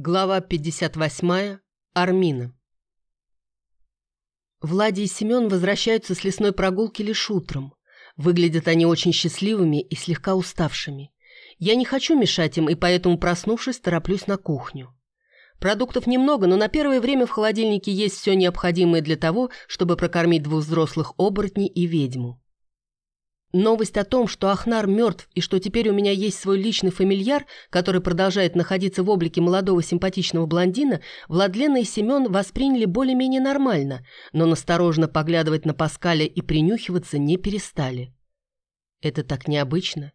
Глава 58. Армина. Влади и Семен возвращаются с лесной прогулки лишь утром. Выглядят они очень счастливыми и слегка уставшими. Я не хочу мешать им, и поэтому, проснувшись, тороплюсь на кухню. Продуктов немного, но на первое время в холодильнике есть все необходимое для того, чтобы прокормить двух взрослых оборотней и ведьму. Новость о том, что Ахнар мертв и что теперь у меня есть свой личный фамильяр, который продолжает находиться в облике молодого симпатичного блондина, Владлена и Семен восприняли более-менее нормально, но насторожно поглядывать на Паскаля и принюхиваться не перестали. Это так необычно.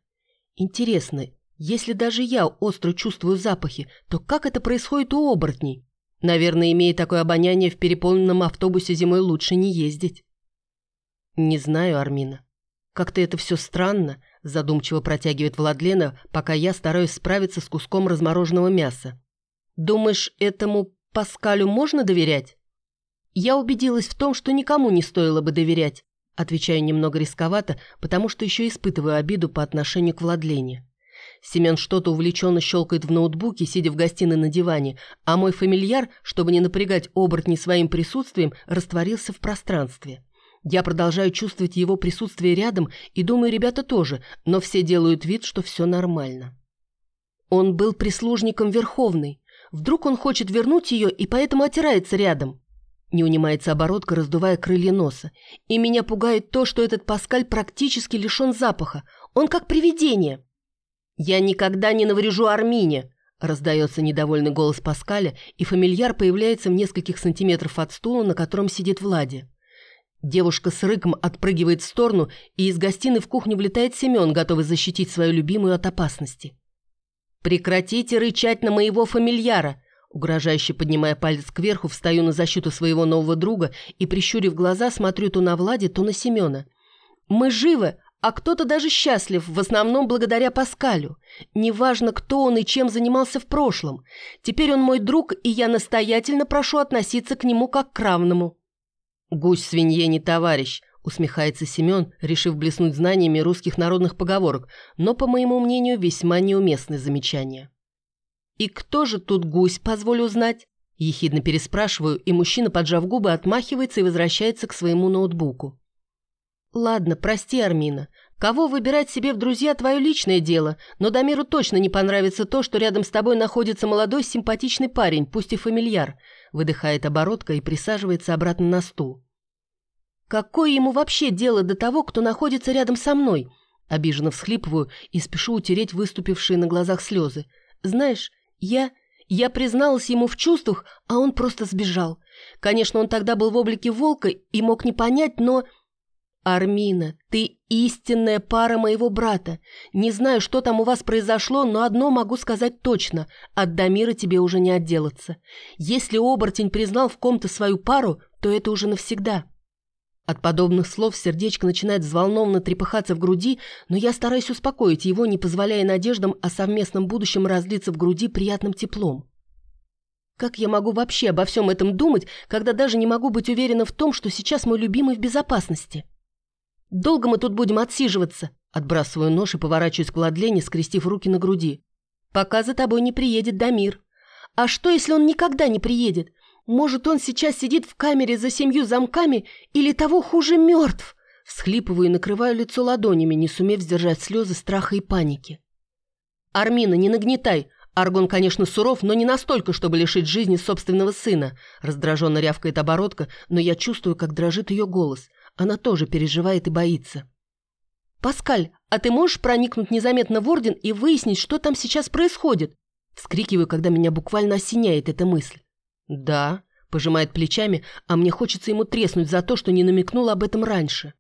Интересно, если даже я остро чувствую запахи, то как это происходит у оборотней? Наверное, имея такое обоняние, в переполненном автобусе зимой лучше не ездить. Не знаю, Армина. «Как-то это все странно», – задумчиво протягивает Владлена, пока я стараюсь справиться с куском размороженного мяса. «Думаешь, этому Паскалю можно доверять?» «Я убедилась в том, что никому не стоило бы доверять», отвечаю немного рисковато, потому что еще испытываю обиду по отношению к Владлене. Семен что-то увлеченно щелкает в ноутбуке, сидя в гостиной на диване, а мой фамильяр, чтобы не напрягать оборотней своим присутствием, растворился в пространстве. Я продолжаю чувствовать его присутствие рядом и думаю, ребята тоже, но все делают вид, что все нормально. Он был прислужником Верховной. Вдруг он хочет вернуть ее и поэтому отирается рядом. Не унимается оборотка, раздувая крылья носа. И меня пугает то, что этот Паскаль практически лишен запаха. Он как привидение. «Я никогда не наврежу Армине!» Раздается недовольный голос Паскаля, и фамильяр появляется в нескольких сантиметров от стула, на котором сидит Влади. Девушка с рыком отпрыгивает в сторону, и из гостиной в кухню влетает Семен, готовый защитить свою любимую от опасности. «Прекратите рычать на моего фамильяра!» Угрожающе поднимая палец кверху, встаю на защиту своего нового друга и, прищурив глаза, смотрю то на Влади, то на Семена. «Мы живы, а кто-то даже счастлив, в основном благодаря Паскалю. Неважно, кто он и чем занимался в прошлом. Теперь он мой друг, и я настоятельно прошу относиться к нему как к равному». «Гусь свинье не товарищ», — усмехается Семен, решив блеснуть знаниями русских народных поговорок, но, по моему мнению, весьма неуместное замечание. «И кто же тут гусь, позволю узнать?» Ехидно переспрашиваю, и мужчина, поджав губы, отмахивается и возвращается к своему ноутбуку. «Ладно, прости, Армина. Кого выбирать себе в друзья – твое личное дело, но Дамиру точно не понравится то, что рядом с тобой находится молодой симпатичный парень, пусть и фамильяр», – выдыхает оборотка и присаживается обратно на стул. Какое ему вообще дело до того, кто находится рядом со мной? Обиженно всхлипываю и спешу утереть выступившие на глазах слезы. Знаешь, я... Я призналась ему в чувствах, а он просто сбежал. Конечно, он тогда был в облике волка и мог не понять, но... «Армина, ты истинная пара моего брата. Не знаю, что там у вас произошло, но одно могу сказать точно. От Дамира тебе уже не отделаться. Если оборотень признал в ком-то свою пару, то это уже навсегда. От подобных слов сердечко начинает взволнованно трепыхаться в груди, но я стараюсь успокоить его, не позволяя надеждам о совместном будущем разлиться в груди приятным теплом. Как я могу вообще обо всем этом думать, когда даже не могу быть уверена в том, что сейчас мой любимый в безопасности? Долго мы тут будем отсиживаться? Отбрасываю нож и поворачиваюсь к Владлене, скрестив руки на груди. Пока за тобой не приедет Дамир. А что, если он никогда не приедет? Может, он сейчас сидит в камере за семью замками или того хуже мертв?» Всхлипываю и накрываю лицо ладонями, не сумев сдержать слезы страха и паники. «Армина, не нагнетай! Аргон, конечно, суров, но не настолько, чтобы лишить жизни собственного сына!» Раздраженно рявкает оборотка, но я чувствую, как дрожит ее голос. Она тоже переживает и боится. «Паскаль, а ты можешь проникнуть незаметно в Орден и выяснить, что там сейчас происходит?» Вскрикиваю, когда меня буквально осеняет эта мысль. «Да», – пожимает плечами, а мне хочется ему треснуть за то, что не намекнул об этом раньше.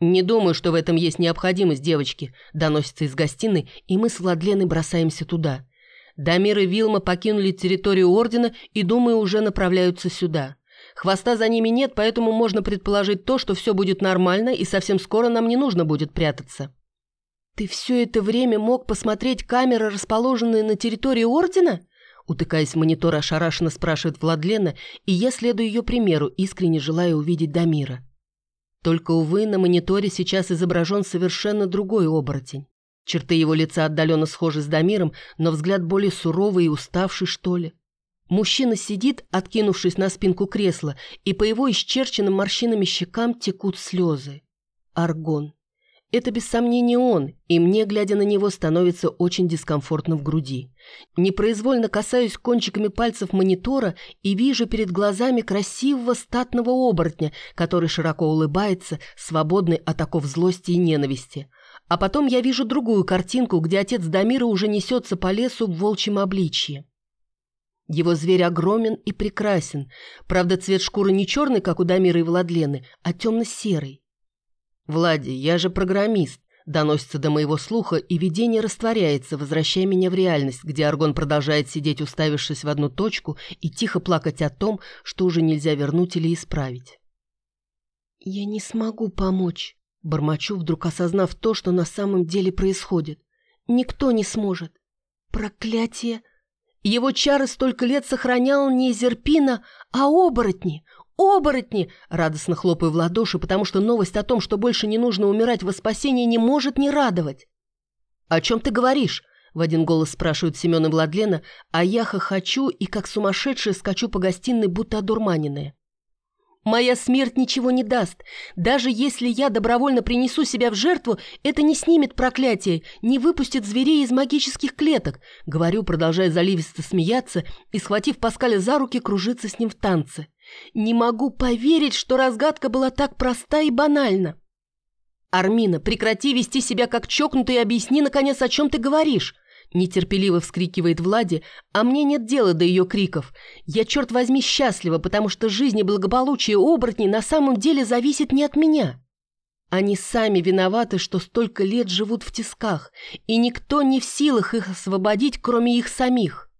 «Не думаю, что в этом есть необходимость, девочки», – доносится из гостиной, и мы с Владленой бросаемся туда. Дамир и Вилма покинули территорию Ордена и, думаю, уже направляются сюда. Хвоста за ними нет, поэтому можно предположить то, что все будет нормально, и совсем скоро нам не нужно будет прятаться. «Ты все это время мог посмотреть камеры, расположенные на территории Ордена?» Утыкаясь в монитор, ошарашенно спрашивает Владлена, и я следую ее примеру, искренне желая увидеть Дамира. Только, увы, на мониторе сейчас изображен совершенно другой оборотень. Черты его лица отдаленно схожи с Дамиром, но взгляд более суровый и уставший, что ли. Мужчина сидит, откинувшись на спинку кресла, и по его исчерченным морщинами щекам текут слезы. Аргон. Это без сомнения он, и мне, глядя на него, становится очень дискомфортно в груди. Непроизвольно касаюсь кончиками пальцев монитора и вижу перед глазами красивого статного оборотня, который широко улыбается, свободный от оков злости и ненависти. А потом я вижу другую картинку, где отец Дамира уже несется по лесу в волчьем обличье. Его зверь огромен и прекрасен. Правда, цвет шкуры не черный, как у Дамира и Владлены, а темно-серый. «Влади, я же программист», — доносится до моего слуха, и видение растворяется, возвращая меня в реальность, где Аргон продолжает сидеть, уставившись в одну точку, и тихо плакать о том, что уже нельзя вернуть или исправить. «Я не смогу помочь», — бормочу, вдруг осознав то, что на самом деле происходит. «Никто не сможет. Проклятие!» Его чары столько лет сохранял не Зерпина, а оборотни. Оборотни! Радостно хлопаю в ладоши, потому что новость о том, что больше не нужно умирать во спасении, не может не радовать. «О чем ты говоришь?» — в один голос спрашивают Семен и Владлена, а я хохочу и как сумасшедшая скачу по гостиной, будто одурманенная. Моя смерть ничего не даст. Даже если я добровольно принесу себя в жертву, это не снимет проклятие, не выпустит зверей из магических клеток. Говорю, продолжая заливисто смеяться и, схватив Паскаля за руки, кружиться с ним в танце. Не могу поверить, что разгадка была так проста и банальна. «Армина, прекрати вести себя как чокнутый и объясни, наконец, о чем ты говоришь!» Нетерпеливо вскрикивает Влади, а мне нет дела до ее криков. Я, черт возьми, счастлива, потому что жизнь и благополучие оборотней на самом деле зависит не от меня. Они сами виноваты, что столько лет живут в тисках, и никто не в силах их освободить, кроме их самих.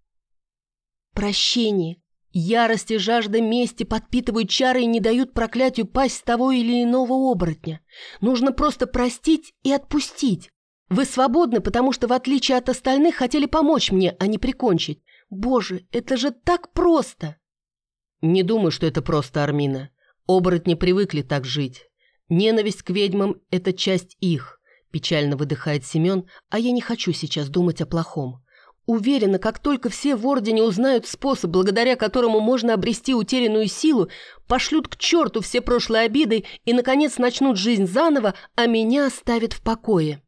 Прощение, ярость и жажда мести подпитывают чары и не дают проклятию пасть того или иного оборотня. Нужно просто простить и отпустить. Вы свободны, потому что, в отличие от остальных, хотели помочь мне, а не прикончить. Боже, это же так просто!» «Не думаю, что это просто, Армина. Оборотни привыкли так жить. Ненависть к ведьмам – это часть их», – печально выдыхает Семен, а я не хочу сейчас думать о плохом. Уверена, как только все в Ордене узнают способ, благодаря которому можно обрести утерянную силу, пошлют к черту все прошлые обиды и, наконец, начнут жизнь заново, а меня оставят в покое.